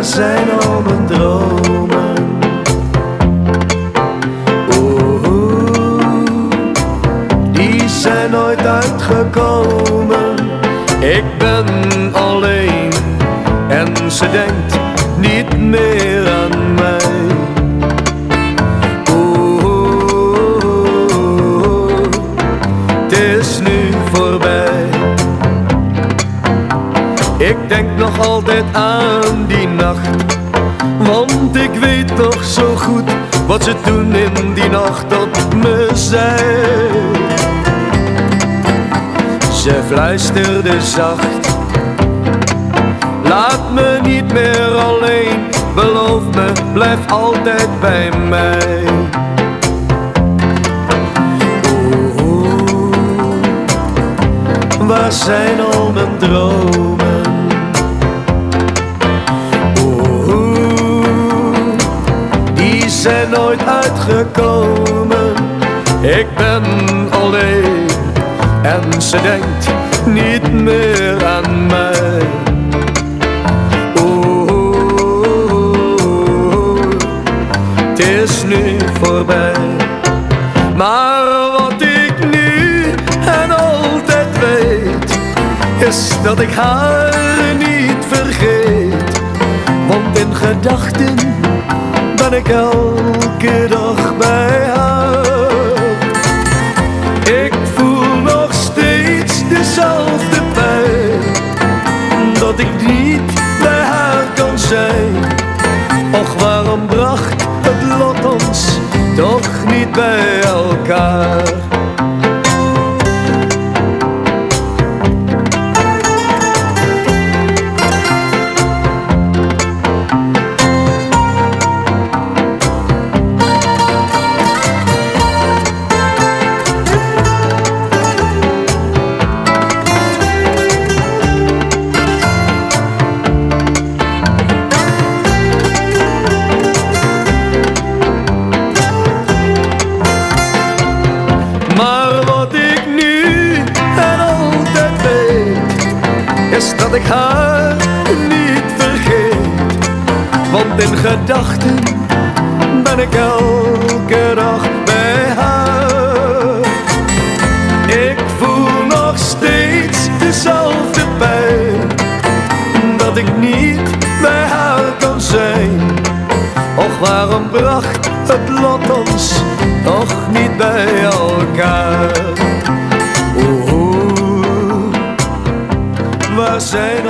waar zijn al dromen? Oeh, die zijn nooit uitgekomen. Ik ben alleen en ze denkt niet meer aan mij. Oeh, het is nu voorbij. Ik denk nog altijd aan die nacht, want ik weet nog zo goed wat ze toen in die nacht tot me zei. Ze fluisterde zacht, laat me niet meer alleen, beloof me, blijf altijd bij mij. Oeh, waar zijn al mijn dromen? Zijn nooit uitgekomen. Ik ben alleen en ze denkt niet meer aan mij. Oeh, het is nu voorbij. Maar wat ik nu en altijd weet, is dat ik haar niet vergeet. Want in gedachten ben ik elke dag bij haar. Ik voel nog steeds dezelfde pijn, dat ik niet bij haar kan zijn. Och, waarom bracht het lot ons toch niet bij elkaar? Dat ik haar niet vergeet. Want in gedachten ben ik elke dag bij haar. Ik voel nog steeds dezelfde pijn, dat ik niet bij haar kan zijn. Och, waarom bracht het lot ons toch niet bij elkaar? Zijn al mijn dromen?